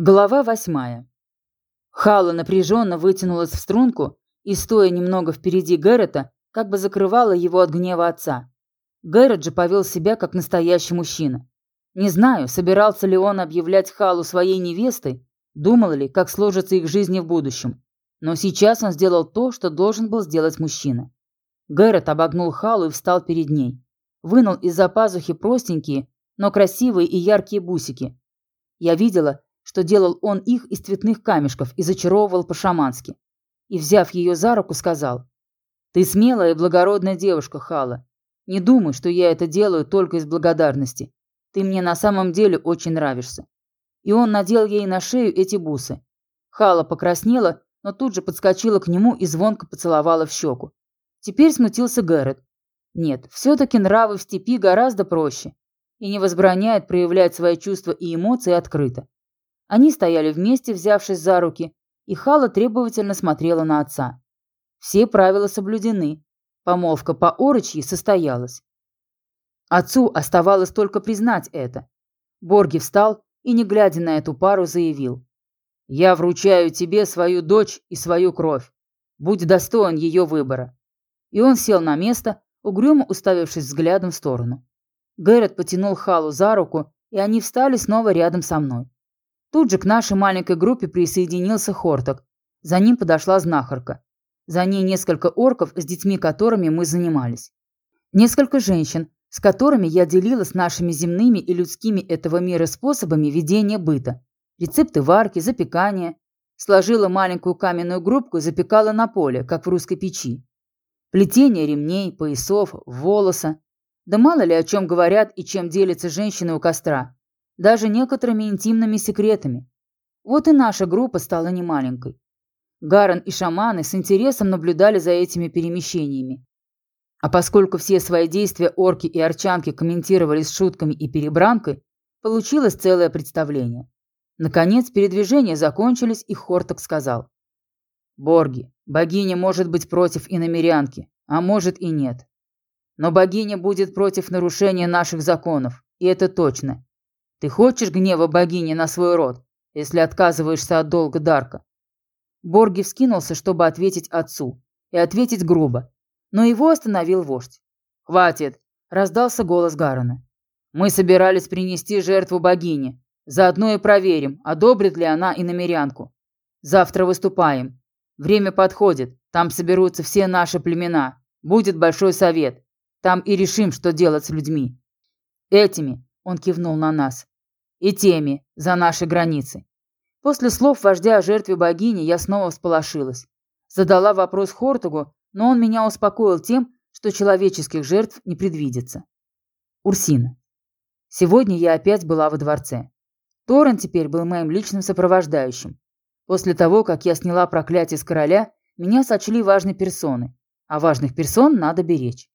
Глава восьмая. Хала напряженно вытянулась в струнку и, стоя немного впереди Гэррета, как бы закрывала его от гнева отца. Гэррет же повел себя как настоящий мужчина. Не знаю, собирался ли он объявлять Халу своей невестой, думал ли, как сложится их жизни в будущем. Но сейчас он сделал то, что должен был сделать мужчина. Гэррет обогнул Халу и встал перед ней. Вынул из-за пазухи простенькие, но красивые и яркие бусики. Я видела, что делал он их из цветных камешков и зачаровывал по-шамански. И, взяв ее за руку, сказал, «Ты смелая и благородная девушка, Хала. Не думай, что я это делаю только из благодарности. Ты мне на самом деле очень нравишься». И он надел ей на шею эти бусы. Хала покраснела, но тут же подскочила к нему и звонко поцеловала в щеку. Теперь смутился Гэррет. Нет, все-таки нравы в степи гораздо проще и не возбраняет проявлять свои чувства и эмоции открыто. Они стояли вместе, взявшись за руки, и Хала требовательно смотрела на отца. Все правила соблюдены. Помолвка по орочьи состоялась. Отцу оставалось только признать это. Борги встал и, не глядя на эту пару, заявил. «Я вручаю тебе свою дочь и свою кровь. Будь достоин ее выбора». И он сел на место, угрюмо уставившись взглядом в сторону. Гэррет потянул Халу за руку, и они встали снова рядом со мной. Тут же к нашей маленькой группе присоединился Хорток. За ним подошла знахарка. За ней несколько орков, с детьми которыми мы занимались. Несколько женщин, с которыми я делилась нашими земными и людскими этого мира способами ведения быта. Рецепты варки, запекания. Сложила маленькую каменную грубку и запекала на поле, как в русской печи. Плетение ремней, поясов, волоса. Да мало ли о чем говорят и чем делятся женщины у костра даже некоторыми интимными секретами. Вот и наша группа стала немаленькой. Гарен и шаманы с интересом наблюдали за этими перемещениями. А поскольку все свои действия орки и арчанки комментировали с шутками и перебранкой, получилось целое представление. Наконец, передвижения закончились, и Хорток сказал. «Борги, богиня может быть против иномерянки, а может и нет. Но богиня будет против нарушения наших законов, и это точно. Ты хочешь гнева богини на свой род, если отказываешься от долга Дарка?» Борги вскинулся, чтобы ответить отцу, и ответить грубо, но его остановил вождь. «Хватит!» – раздался голос Гарона. «Мы собирались принести жертву богине. Заодно и проверим, одобрит ли она и намерянку. Завтра выступаем. Время подходит, там соберутся все наши племена. Будет большой совет. Там и решим, что делать с людьми. Этими, он кивнул на нас, и теми за наши границы. После слов вождя о жертве богини я снова всполошилась. Задала вопрос Хортугу, но он меня успокоил тем, что человеческих жертв не предвидится. Урсина. Сегодня я опять была во дворце. Торрен теперь был моим личным сопровождающим. После того, как я сняла проклятие с короля, меня сочли важной персоной, а важных персон надо беречь.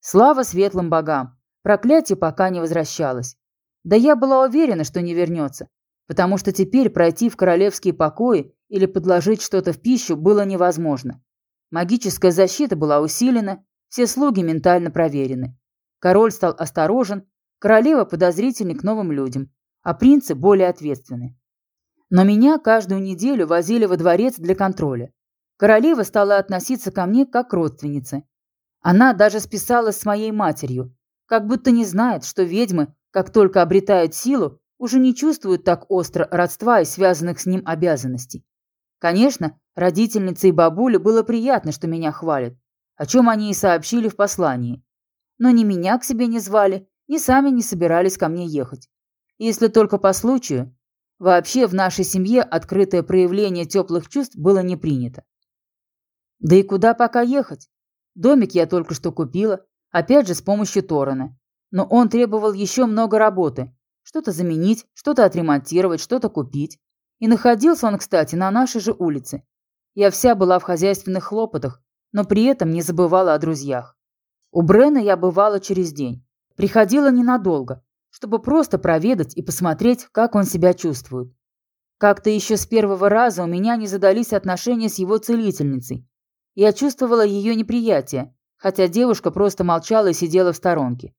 Слава светлым богам! Проклятие пока не возвращалось. Да я была уверена, что не вернется, потому что теперь пройти в королевские покои или подложить что-то в пищу было невозможно. Магическая защита была усилена, все слуги ментально проверены. Король стал осторожен, королева подозрительна к новым людям, а принцы более ответственны. Но меня каждую неделю возили во дворец для контроля. Королева стала относиться ко мне как к родственнице. Она даже списалась с моей матерью, как будто не знает, что ведьмы как только обретают силу, уже не чувствуют так остро родства и связанных с ним обязанностей. Конечно, родительнице и бабуле было приятно, что меня хвалят, о чем они и сообщили в послании. Но ни меня к себе не звали, ни сами не собирались ко мне ехать. Если только по случаю, вообще в нашей семье открытое проявление теплых чувств было не принято. Да и куда пока ехать? Домик я только что купила, опять же с помощью Торана. Но он требовал еще много работы. Что-то заменить, что-то отремонтировать, что-то купить. И находился он, кстати, на нашей же улице. Я вся была в хозяйственных хлопотах, но при этом не забывала о друзьях. У Брена я бывала через день. Приходила ненадолго, чтобы просто проведать и посмотреть, как он себя чувствует. Как-то еще с первого раза у меня не задались отношения с его целительницей. Я чувствовала ее неприятие, хотя девушка просто молчала и сидела в сторонке.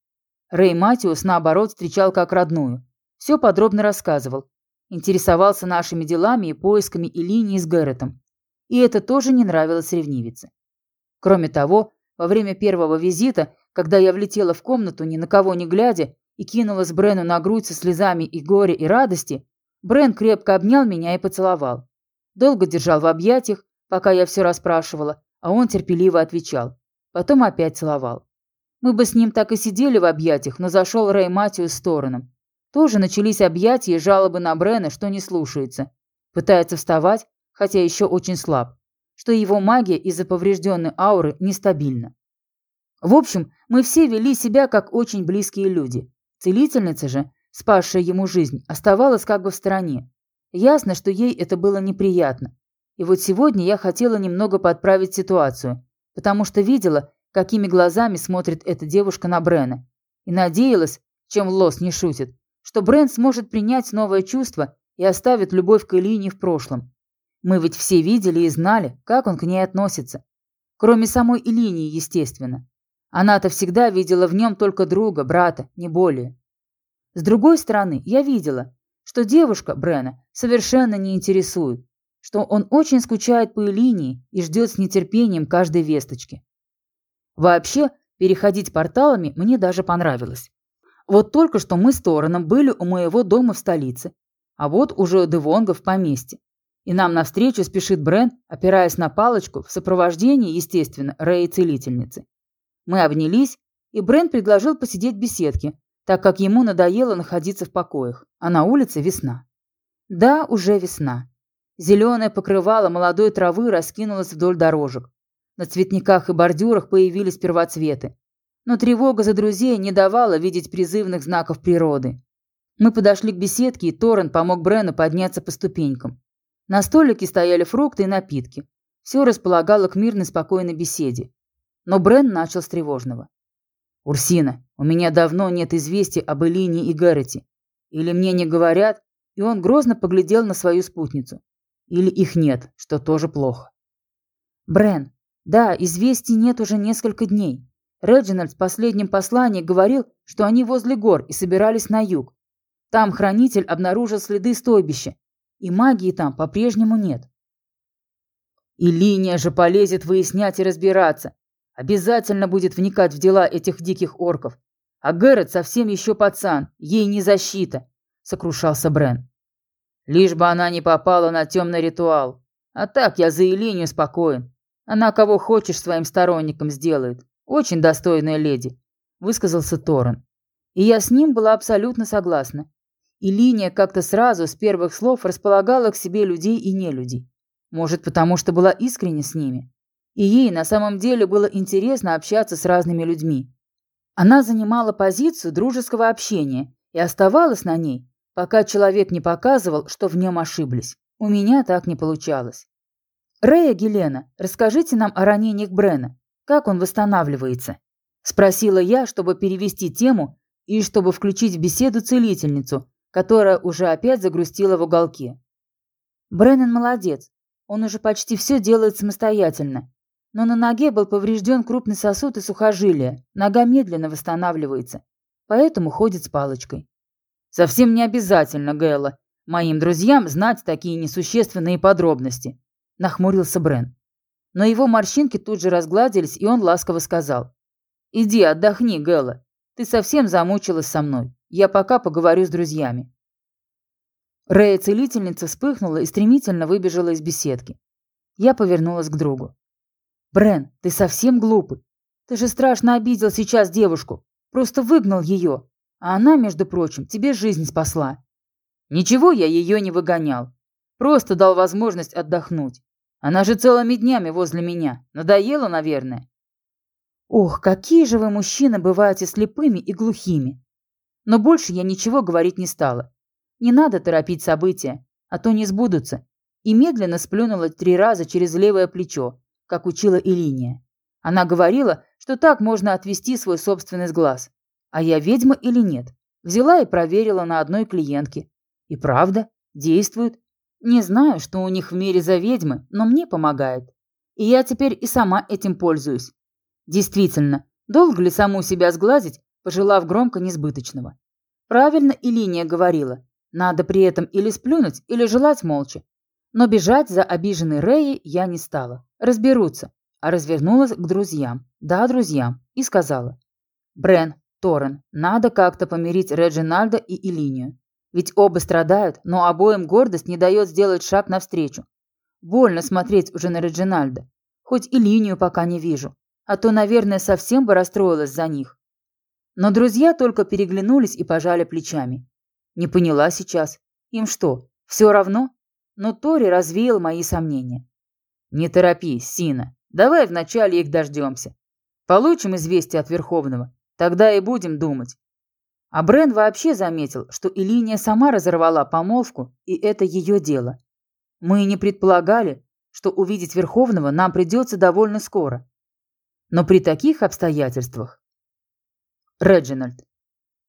Рэй Матиус, наоборот, встречал как родную. Все подробно рассказывал. интересовался нашими делами и поисками и линией с Гэрретом. И это тоже не нравилось ревнивице. Кроме того, во время первого визита, когда я влетела в комнату, ни на кого не глядя, и кинулась Брену на грудь со слезами и горя, и радости, Брен крепко обнял меня и поцеловал. Долго держал в объятиях, пока я все расспрашивала, а он терпеливо отвечал. Потом опять целовал. Мы бы с ним так и сидели в объятиях, но зашел Рэй Матью с стороном. Тоже начались объятия и жалобы на Брена, что не слушается. Пытается вставать, хотя еще очень слаб. Что его магия из-за поврежденной ауры нестабильна. В общем, мы все вели себя как очень близкие люди. Целительница же, спасшая ему жизнь, оставалась как бы в стороне. Ясно, что ей это было неприятно. И вот сегодня я хотела немного подправить ситуацию, потому что видела, какими глазами смотрит эта девушка на Брена. И надеялась, чем Лос не шутит, что Брен сможет принять новое чувство и оставит любовь к Элине в прошлом. Мы ведь все видели и знали, как он к ней относится. Кроме самой Элинии, естественно. Она-то всегда видела в нем только друга, брата, не более. С другой стороны, я видела, что девушка Брена совершенно не интересует, что он очень скучает по Элинии и ждет с нетерпением каждой весточки. Вообще, переходить порталами мне даже понравилось. Вот только что мы с Тороном были у моего дома в столице, а вот уже у Девонга в поместье. И нам навстречу спешит Брен, опираясь на палочку, в сопровождении, естественно, Рэи-целительницы. Мы обнялись, и Брен предложил посидеть в беседке, так как ему надоело находиться в покоях, а на улице весна. Да, уже весна. Зеленое покрывало молодой травы раскинулось вдоль дорожек. На цветниках и бордюрах появились первоцветы но тревога за друзей не давала видеть призывных знаков природы. Мы подошли к беседке, и Торрен помог Брену подняться по ступенькам. На столике стояли фрукты и напитки. Все располагало к мирной спокойной беседе. Но Брен начал с тревожного. «Урсина, у меня давно нет известий об Элине и Гаррете. Или мне не говорят?» И он грозно поглядел на свою спутницу. «Или их нет, что тоже плохо». «Брен, да, известий нет уже несколько дней. Реджинальд в последнем послании говорил, что они возле гор и собирались на юг. Там хранитель обнаружил следы стойбища, и магии там по-прежнему нет. И линия же полезет выяснять и разбираться. Обязательно будет вникать в дела этих диких орков. А Гэррет совсем еще пацан, ей не защита, сокрушался Брен. Лишь бы она не попала на темный ритуал. А так я за Элинию спокоен. Она кого хочешь своим сторонником сделает. Очень достойная леди», – высказался Торрен. И я с ним была абсолютно согласна. И линия как-то сразу, с первых слов, располагала к себе людей и нелюдей. Может, потому что была искренне с ними. И ей на самом деле было интересно общаться с разными людьми. Она занимала позицию дружеского общения и оставалась на ней, пока человек не показывал, что в нем ошиблись. У меня так не получалось. «Рея Гелена, расскажите нам о ранениях Брена. Как он восстанавливается? Спросила я, чтобы перевести тему и чтобы включить в беседу целительницу, которая уже опять загрустила в уголке. Бреннан молодец. Он уже почти все делает самостоятельно. Но на ноге был поврежден крупный сосуд и сухожилие. Нога медленно восстанавливается. Поэтому ходит с палочкой. Совсем не обязательно, Гэла, моим друзьям знать такие несущественные подробности. Нахмурился Брен. Но его морщинки тут же разгладились, и он ласково сказал. «Иди, отдохни, Гэла. Ты совсем замучилась со мной. Я пока поговорю с друзьями». Рэя-целительница вспыхнула и стремительно выбежала из беседки. Я повернулась к другу. «Брен, ты совсем глупый. Ты же страшно обидел сейчас девушку. Просто выгнал ее. А она, между прочим, тебе жизнь спасла». «Ничего я ее не выгонял. Просто дал возможность отдохнуть. Она же целыми днями возле меня. Надоело, наверное. Ох, какие же вы, мужчины, бываете слепыми и глухими. Но больше я ничего говорить не стала. Не надо торопить события, а то не сбудутся. И медленно сплюнула три раза через левое плечо, как учила Илиния. Она говорила, что так можно отвести свой собственный сглаз. А я ведьма или нет? Взяла и проверила на одной клиентке. И правда, действует. Не знаю, что у них в мире за ведьмы, но мне помогает. И я теперь и сама этим пользуюсь. Действительно, долго ли саму себя сглазить, пожелав громко несбыточного? Правильно и линия говорила. Надо при этом или сплюнуть, или желать молча. Но бежать за обиженной Рэей я не стала. Разберутся. А развернулась к друзьям. Да, друзьям. И сказала. Брен, Торрен, надо как-то помирить Реджинальда и Илинию. Ведь оба страдают, но обоим гордость не дает сделать шаг навстречу. Больно смотреть уже на Реджинальда. Хоть и линию пока не вижу. А то, наверное, совсем бы расстроилась за них. Но друзья только переглянулись и пожали плечами. Не поняла сейчас. Им что, все равно? Но Тори развеял мои сомнения. Не торопись, Сина. Давай вначале их дождемся. Получим известие от Верховного. Тогда и будем думать. А Брен вообще заметил, что Илиния сама разорвала помолвку, и это ее дело. Мы не предполагали, что увидеть Верховного нам придется довольно скоро. Но при таких обстоятельствах... Реджинальд.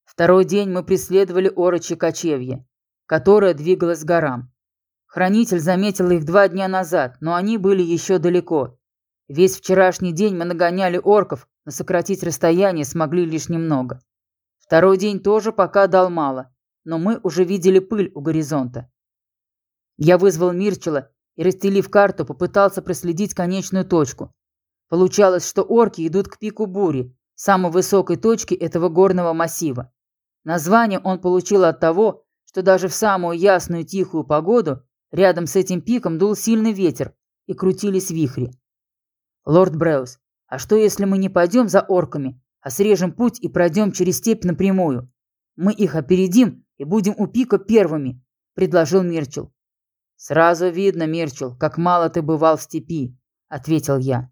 Второй день мы преследовали Орочи кочевье, которое двигалось горам. Хранитель заметил их два дня назад, но они были еще далеко. Весь вчерашний день мы нагоняли орков, но сократить расстояние смогли лишь немного. Второй день тоже пока дал мало, но мы уже видели пыль у горизонта. Я вызвал Мирчела и, расстелив карту, попытался проследить конечную точку. Получалось, что орки идут к пику бури, самой высокой точке этого горного массива. Название он получил от того, что даже в самую ясную тихую погоду рядом с этим пиком дул сильный ветер и крутились вихри. «Лорд Бреус, а что если мы не пойдем за орками, а срежем путь и пройдем через степь напрямую. Мы их опередим и будем у пика первыми», – предложил Мирчел. «Сразу видно, Мирчел, как мало ты бывал в степи», – ответил я.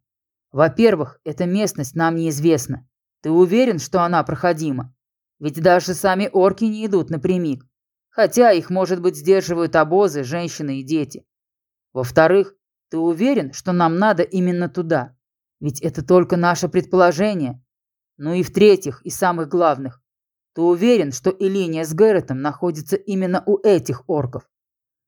«Во-первых, эта местность нам неизвестна. Ты уверен, что она проходима? Ведь даже сами орки не идут напрямик. Хотя их, может быть, сдерживают обозы, женщины и дети. Во-вторых, ты уверен, что нам надо именно туда? Ведь это только наше предположение, ну и в-третьих, и самых главных, ты уверен, что Элиния с Гэрретом находится именно у этих орков?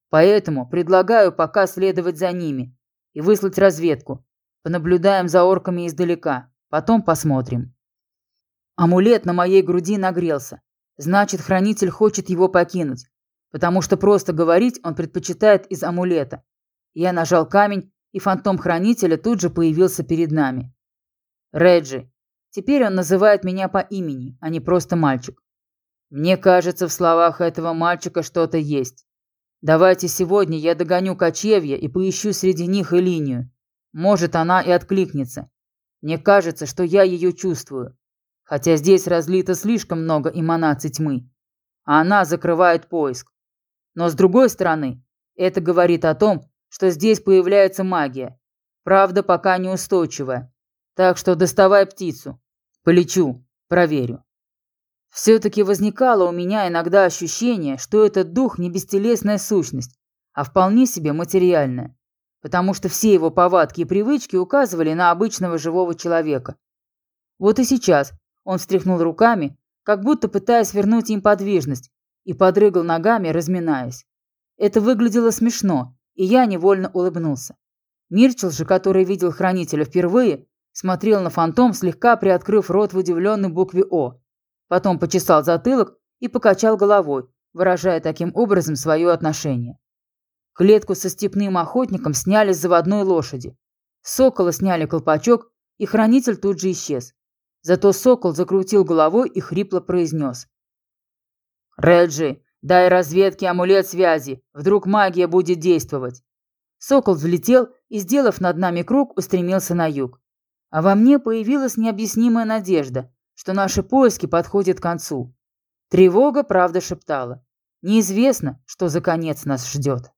Поэтому предлагаю пока следовать за ними и выслать разведку. Понаблюдаем за орками издалека, потом посмотрим. Амулет на моей груди нагрелся. Значит, хранитель хочет его покинуть, потому что просто говорить он предпочитает из амулета. Я нажал камень, и фантом хранителя тут же появился перед нами. Реджи, Теперь он называет меня по имени, а не просто мальчик. Мне кажется, в словах этого мальчика что-то есть. Давайте сегодня я догоню кочевья и поищу среди них и линию. Может, она и откликнется. Мне кажется, что я ее чувствую. Хотя здесь разлито слишком много эманаций тьмы. А она закрывает поиск. Но с другой стороны, это говорит о том, что здесь появляется магия. Правда, пока неустойчивая. Так что доставай птицу. Полечу, проверю. Все-таки возникало у меня иногда ощущение, что этот дух не бестелесная сущность, а вполне себе материальная, потому что все его повадки и привычки указывали на обычного живого человека. Вот и сейчас он встряхнул руками, как будто пытаясь вернуть им подвижность, и подрыгал ногами, разминаясь. Это выглядело смешно, и я невольно улыбнулся. Мирчел же, который видел хранителя впервые, Смотрел на фантом, слегка приоткрыв рот в удивленной букве «О». Потом почесал затылок и покачал головой, выражая таким образом свое отношение. Клетку со степным охотником сняли с заводной лошади. сокола сняли колпачок, и хранитель тут же исчез. Зато сокол закрутил головой и хрипло произнес. «Реджи, дай разведке амулет связи, вдруг магия будет действовать». Сокол взлетел и, сделав над нами круг, устремился на юг. А во мне появилась необъяснимая надежда, что наши поиски подходят к концу. Тревога, правда, шептала. Неизвестно, что за конец нас ждет.